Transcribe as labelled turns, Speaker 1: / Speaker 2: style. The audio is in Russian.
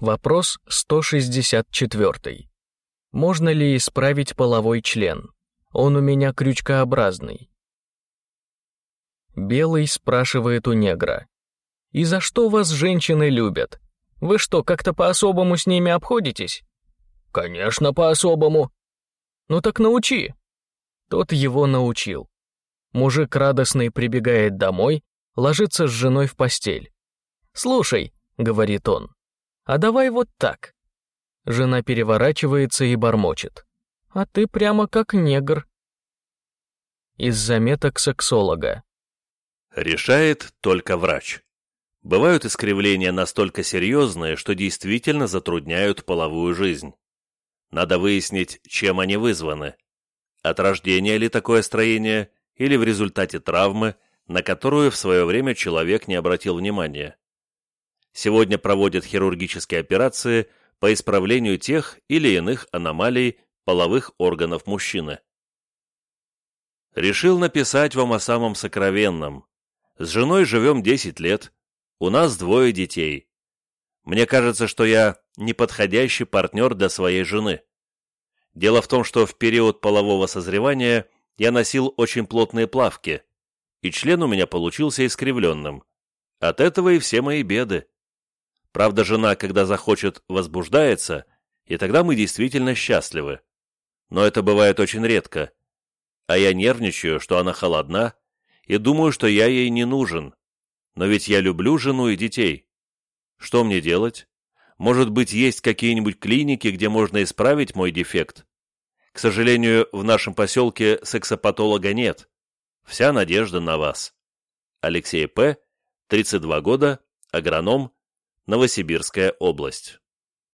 Speaker 1: Вопрос 164. Можно ли исправить половой член? Он у меня крючкообразный. Белый спрашивает у негра. «И за что вас женщины любят? Вы что, как-то по-особому с ними обходитесь?» «Конечно, по-особому». «Ну так научи». Тот его научил. Мужик радостный прибегает домой, ложится с женой в постель. «Слушай», — говорит он, — «а давай вот так». Жена переворачивается и бормочет. «А ты прямо как негр». Из заметок сексолога.
Speaker 2: Решает только врач. Бывают искривления настолько серьезные, что действительно затрудняют половую жизнь. Надо выяснить, чем они вызваны. От рождения ли такое строение, или в результате травмы, на которую в свое время человек не обратил внимания. Сегодня проводят хирургические операции по исправлению тех или иных аномалий половых органов мужчины. Решил написать вам о самом сокровенном. С женой живем 10 лет, у нас двое детей. Мне кажется, что я неподходящий партнер для своей жены. Дело в том, что в период полового созревания я носил очень плотные плавки, и член у меня получился искривленным. От этого и все мои беды. Правда, жена, когда захочет, возбуждается, и тогда мы действительно счастливы. Но это бывает очень редко. А я нервничаю, что она холодна, и думаю, что я ей не нужен. Но ведь я люблю жену и детей. Что мне делать? Может быть, есть какие-нибудь клиники, где можно исправить мой дефект? К сожалению, в нашем поселке сексопатолога нет. Вся надежда на вас. Алексей П., 32 года, агроном, Новосибирская область.